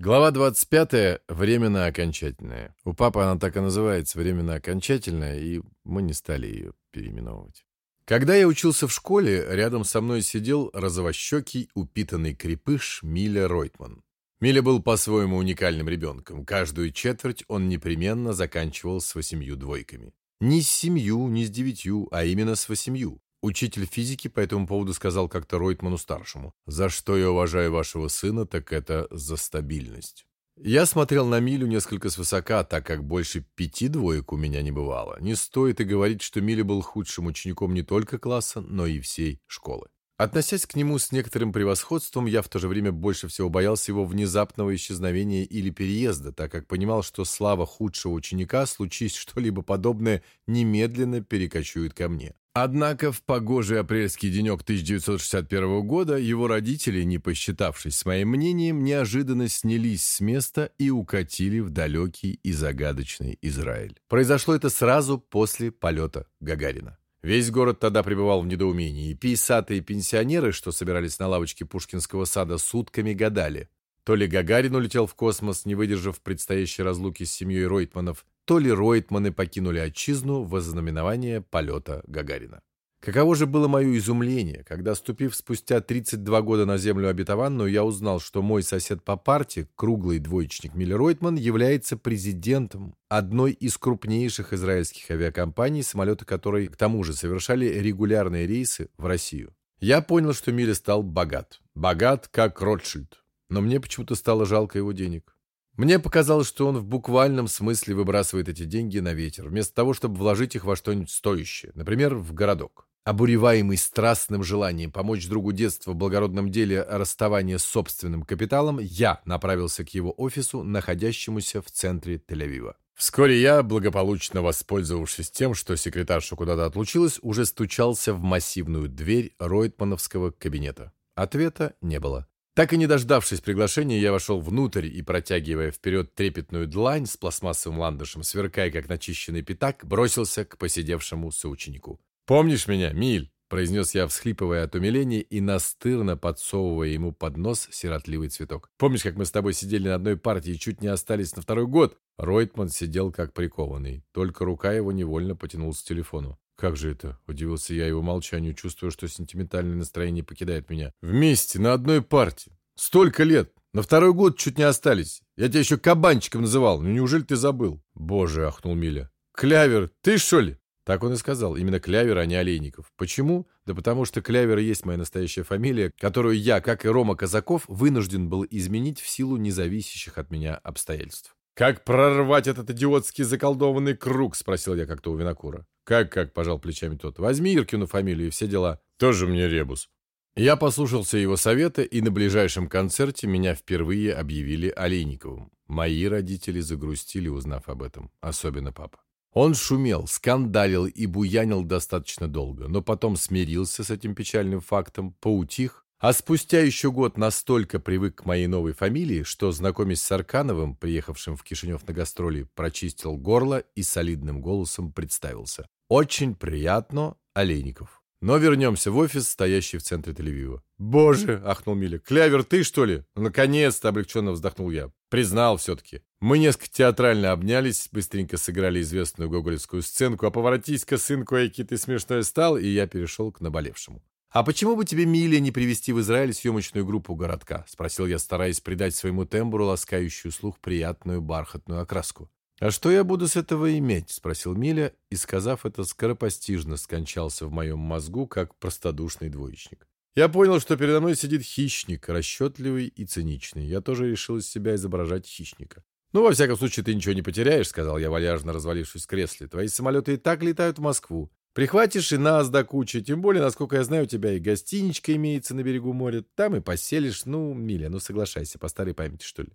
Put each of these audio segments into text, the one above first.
Глава 25. Временно окончательное. У папы она так и называется, временно окончательное, и мы не стали ее переименовывать. Когда я учился в школе, рядом со мной сидел розовощекий, упитанный крепыш Миля Ройтман. Миля был по-своему уникальным ребенком. Каждую четверть он непременно заканчивал с восемью двойками. Не с семью, не с девятью, а именно с восемью. Учитель физики по этому поводу сказал как-то Ройтману-старшему, «За что я уважаю вашего сына, так это за стабильность». Я смотрел на Милю несколько свысока, так как больше пяти двоек у меня не бывало. Не стоит и говорить, что Миля был худшим учеником не только класса, но и всей школы. Относясь к нему с некоторым превосходством, я в то же время больше всего боялся его внезапного исчезновения или переезда, так как понимал, что слава худшего ученика, случись что-либо подобное, немедленно перекочует ко мне. Однако в погожий апрельский денек 1961 года его родители, не посчитавшись с моим мнением, неожиданно снялись с места и укатили в далекий и загадочный Израиль. Произошло это сразу после полета Гагарина. Весь город тогда пребывал в недоумении, и писатые пенсионеры, что собирались на лавочке Пушкинского сада, сутками гадали. То ли Гагарин улетел в космос, не выдержав предстоящей разлуки с семьей Ройтманов, то ли Ройтманы покинули отчизну в ознаменование полета Гагарина. Каково же было мое изумление, когда, ступив спустя 32 года на землю обетованную, я узнал, что мой сосед по парте, круглый двоечник Милли Ройтман, является президентом одной из крупнейших израильских авиакомпаний, самолеты которой, к тому же, совершали регулярные рейсы в Россию. Я понял, что Милли стал богат. Богат, как Ротшильд. Но мне почему-то стало жалко его денег. Мне показалось, что он в буквальном смысле выбрасывает эти деньги на ветер, вместо того, чтобы вложить их во что-нибудь стоящее, например, в городок. Обуреваемый страстным желанием помочь другу детства в благородном деле расставания с собственным капиталом, я направился к его офису, находящемуся в центре Тель-Авива. Вскоре я, благополучно воспользовавшись тем, что секретарша куда-то отлучилась, уже стучался в массивную дверь Ройтмановского кабинета. Ответа не было. Так и не дождавшись приглашения, я вошел внутрь и, протягивая вперед трепетную длань с пластмассовым ландышем, сверкая как начищенный пятак, бросился к посидевшему соученику. «Помнишь меня, Миль?» — произнес я, всхлипывая от умиления и настырно подсовывая ему под нос сиротливый цветок. «Помнишь, как мы с тобой сидели на одной партии и чуть не остались на второй год?» Ройтман сидел как прикованный, только рука его невольно потянулась к телефону. «Как же это?» — удивился я его молчанию, чувствуя, что сентиментальное настроение покидает меня. «Вместе, на одной партии. Столько лет. На второй год чуть не остались. Я тебя еще кабанчиком называл. Ну неужели ты забыл?» «Боже!» — ахнул Миля. «Клявер, ты что ли?» Так он и сказал. Именно Клявер, а не Олейников. Почему? Да потому что Клявер есть моя настоящая фамилия, которую я, как и Рома Казаков, вынужден был изменить в силу независящих от меня обстоятельств. «Как прорвать этот идиотский заколдованный круг?» — спросил я как-то у винокура. «Как-как?» — пожал плечами тот. «Возьми Иркину фамилию и все дела. Тоже мне ребус». Я послушался его совета, и на ближайшем концерте меня впервые объявили Олейниковым. Мои родители загрустили, узнав об этом, особенно папа. Он шумел, скандалил и буянил достаточно долго, но потом смирился с этим печальным фактом, поутих а спустя еще год настолько привык к моей новой фамилии, что, знакомясь с Аркановым, приехавшим в Кишинев на гастроли, прочистил горло и солидным голосом представился. «Очень приятно, Олейников». Но вернемся в офис, стоящий в центре Тель-Авива. «Боже!» — ахнул Миля. «Клявер, ты, что ли?» «Наконец-то!» — облегченно вздохнул я. Признал все-таки. Мы несколько театрально обнялись, быстренько сыграли известную гоголевскую сценку, а поворотись-ка, сынку, эки ты смешной стал, и я перешел к наболевшему. «А почему бы тебе, Миля, не привести в Израиль съемочную группу городка?» — спросил я, стараясь придать своему тембру ласкающую слух приятную бархатную окраску. «А что я буду с этого иметь?» — спросил Миля, и, сказав это, скоропостижно скончался в моем мозгу, как простодушный двоечник. Я понял, что передо мной сидит хищник, расчетливый и циничный. Я тоже решил из себя изображать хищника. «Ну, во всяком случае, ты ничего не потеряешь», — сказал я, вальяжно развалившись в кресле. «Твои самолеты и так летают в Москву. Прихватишь и нас до кучи, тем более, насколько я знаю, у тебя и гостиничка имеется на берегу моря, там и поселишь. Ну, Миля, ну соглашайся, по старой памяти, что ли.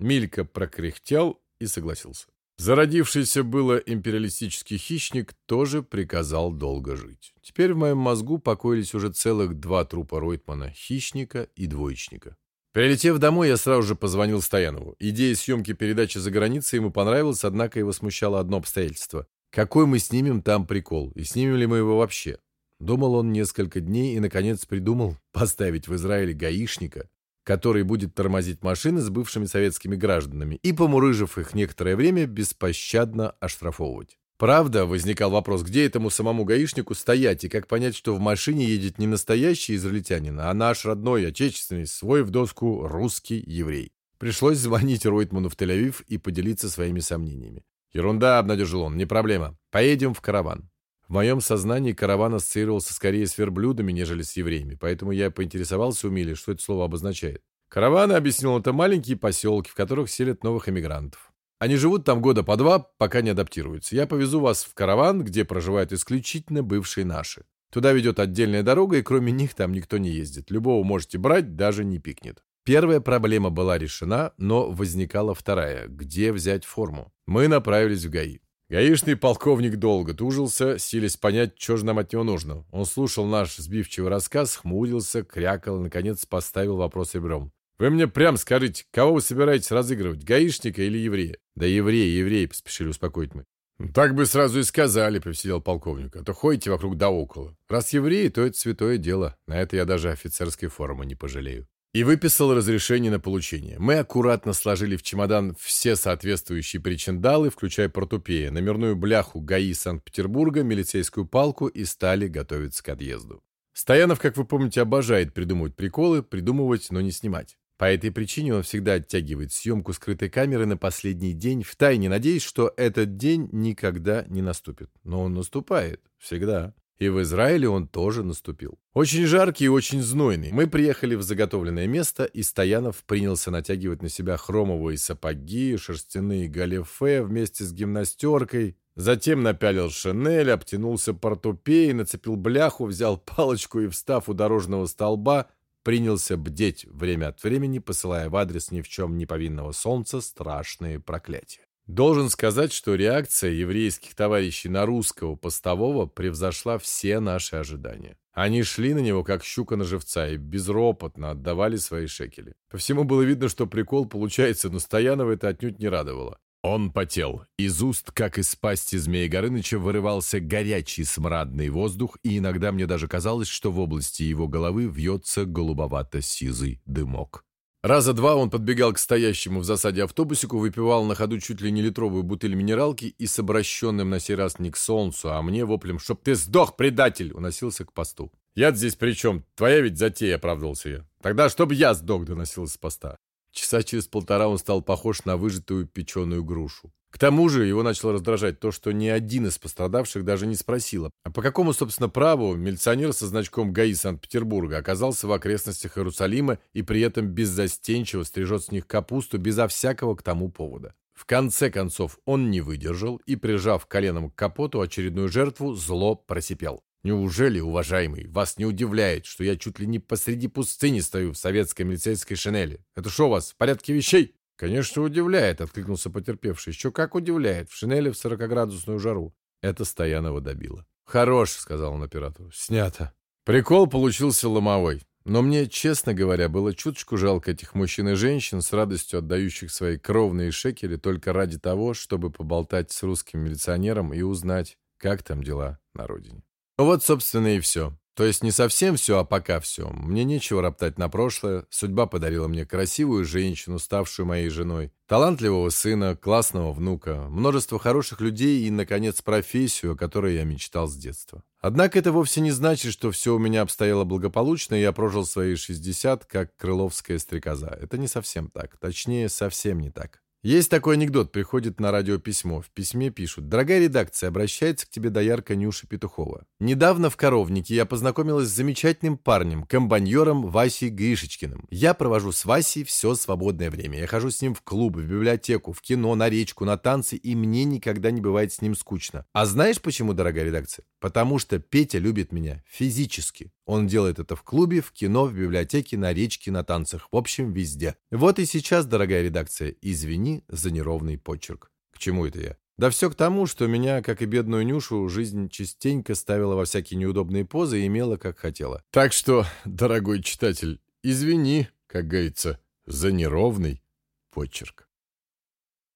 Милька прокряхтел и согласился. Зародившийся было империалистический хищник тоже приказал долго жить. Теперь в моем мозгу покоились уже целых два трупа Ройтмана, хищника и двоечника. Прилетев домой, я сразу же позвонил Стоянову. Идея съемки передачи за границей ему понравилась, однако его смущало одно обстоятельство. Какой мы снимем там прикол? И снимем ли мы его вообще? Думал он несколько дней и, наконец, придумал поставить в Израиле гаишника, который будет тормозить машины с бывшими советскими гражданами и, помурыжив их некоторое время, беспощадно оштрафовывать. Правда, возникал вопрос, где этому самому гаишнику стоять и как понять, что в машине едет не настоящий израильтянин, а наш родной, отечественный, свой в доску русский еврей. Пришлось звонить Ройтману в Тель-Авив и поделиться своими сомнениями. «Ерунда», — обнадежил он, — «не проблема. Поедем в караван». В моем сознании караван ассоциировался скорее с верблюдами, нежели с евреями, поэтому я поинтересовался у Мили, что это слово обозначает. Караваны, объяснил это маленькие поселки, в которых селят новых эмигрантов. Они живут там года по два, пока не адаптируются. Я повезу вас в караван, где проживают исключительно бывшие наши. Туда ведет отдельная дорога, и кроме них там никто не ездит. Любого можете брать, даже не пикнет. Первая проблема была решена, но возникала вторая. Где взять форму? Мы направились в ГАИ. Гаишный полковник долго тужился, силясь понять, что же нам от него нужно. Он слушал наш сбивчивый рассказ, хмурился, крякал и, наконец, поставил вопрос ребром. Вы мне прям скажите, кого вы собираетесь разыгрывать, гаишника или еврея? Да еврей, еврей, поспешили успокоить мы. Так бы сразу и сказали, повеселел полковник, а то ходите вокруг да около. Раз евреи, то это святое дело. На это я даже офицерской формы не пожалею. И выписал разрешение на получение. Мы аккуратно сложили в чемодан все соответствующие причиндалы, включая портупея, номерную бляху ГАИ Санкт-Петербурга, милицейскую палку и стали готовиться к отъезду. Стоянов, как вы помните, обожает придумывать приколы, придумывать, но не снимать. По этой причине он всегда оттягивает съемку скрытой камеры на последний день, втайне надеясь, что этот день никогда не наступит. Но он наступает. Всегда. И в Израиле он тоже наступил. Очень жаркий и очень знойный. Мы приехали в заготовленное место, и Стоянов принялся натягивать на себя хромовые сапоги, шерстяные галифе вместе с гимнастеркой. Затем напялил шинель, обтянулся портупеей, нацепил бляху, взял палочку и, встав у дорожного столба, принялся бдеть время от времени, посылая в адрес ни в чем не повинного солнца страшные проклятия. Должен сказать, что реакция еврейских товарищей на русского постового превзошла все наши ожидания. Они шли на него, как щука на живца, и безропотно отдавали свои шекели. По всему было видно, что прикол получается, но Стоянова это отнюдь не радовало. Он потел. Из уст, как из пасти Змея Горыныча, вырывался горячий смрадный воздух, и иногда мне даже казалось, что в области его головы вьется голубовато-сизый дымок. Раза два он подбегал к стоящему в засаде автобусику, выпивал на ходу чуть ли не литровую бутыль минералки и с обращенным на сей раз не к солнцу, а мне воплем «Чтоб ты сдох, предатель!» уносился к посту. «Я здесь при чем? Твоя ведь затея», — оправдывался я. «Тогда чтоб я сдох», — доносился с поста. Часа через полтора он стал похож на выжатую печеную грушу. К тому же его начало раздражать то, что ни один из пострадавших даже не спросил, а по какому, собственно, праву милиционер со значком ГАИ Санкт-Петербурга оказался в окрестностях Иерусалима и при этом беззастенчиво стрижет с них капусту безо всякого к тому повода. В конце концов он не выдержал и, прижав коленом к капоту очередную жертву, зло просипел. Неужели, уважаемый, вас не удивляет, что я чуть ли не посреди пустыни стою в советской милицейской шинели? Это что у вас, в порядке вещей? Конечно, удивляет, откликнулся потерпевший. Еще как удивляет, в шинели в 40-градусную жару. Это Стоянова добило. Хорош, сказал он оператору. Снято. Прикол получился ломовой. Но мне, честно говоря, было чуточку жалко этих мужчин и женщин, с радостью отдающих свои кровные шекели только ради того, чтобы поболтать с русским милиционером и узнать, как там дела на родине. Вот, собственно, и все. То есть не совсем все, а пока все. Мне нечего роптать на прошлое. Судьба подарила мне красивую женщину, ставшую моей женой, талантливого сына, классного внука, множество хороших людей и, наконец, профессию, о которой я мечтал с детства. Однако это вовсе не значит, что все у меня обстояло благополучно, и я прожил свои 60, как крыловская стрекоза. Это не совсем так. Точнее, совсем не так. Есть такой анекдот, приходит на радио письмо. В письме пишут «Дорогая редакция, обращается к тебе доярка Нюша Петухова. Недавно в Коровнике я познакомилась с замечательным парнем, комбайнером Васей Гришечкиным. Я провожу с Васей все свободное время. Я хожу с ним в клуб, в библиотеку, в кино, на речку, на танцы, и мне никогда не бывает с ним скучно. А знаешь почему, дорогая редакция? Потому что Петя любит меня физически. Он делает это в клубе, в кино, в библиотеке, на речке, на танцах, в общем, везде. Вот и сейчас, дорогая редакция, извини за неровный почерк. К чему это я? Да все к тому, что меня, как и бедную Нюшу, жизнь частенько ставила во всякие неудобные позы и имела, как хотела. Так что, дорогой читатель, извини, как говорится, за неровный почерк.